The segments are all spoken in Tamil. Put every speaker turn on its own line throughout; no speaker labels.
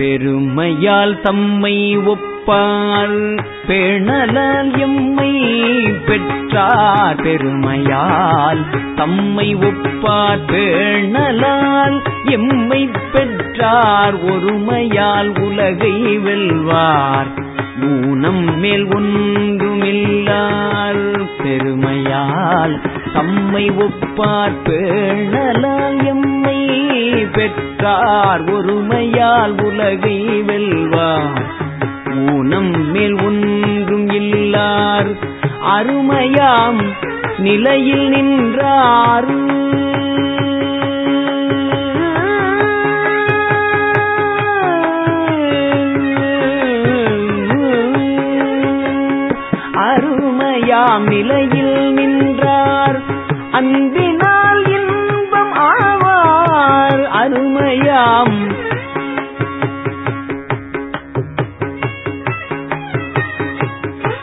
பெருமையால் தம்மை ஒப்பார் பேணலால் எம்மை பெற்றார். பெருமையால் தம்மை ஒப்பார். பேணலால் எம்மை பெற்றார். ஒருமையால் உலகை வெல்வார். ஊனம் மேல் ஒன்றுமில்லார். பெருமையால் தம்மை ஒப்பார். பேணலால் எம்மை பெற்ற பெற்றார் ஒருமையால் உலகை வெல்வார். ஊனம் மேல் ஒன்றும் இல்லார். அருமையாம் நிலையில் நின்றார். அருமையாம் நிலையில் நின்றார். அன்பின அருமையாம்.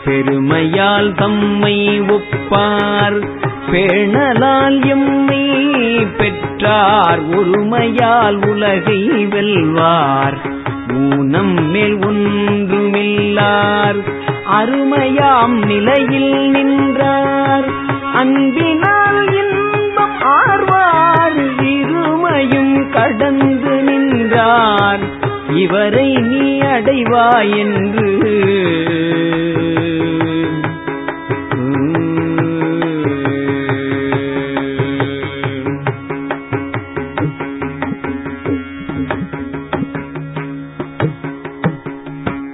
பெருமையால் தம்மை ஒப்பார் பேணலால் எம்மை பெற்றார் ஒருமையால் உலகை வெல்வார். ஊனம் மேல் ஒன்றுமில்லார் அருமையாம் நிலையில் நின்றார். அன்பினார் கடந்து நின்றான். இவரை நீ அடைவாய் என்று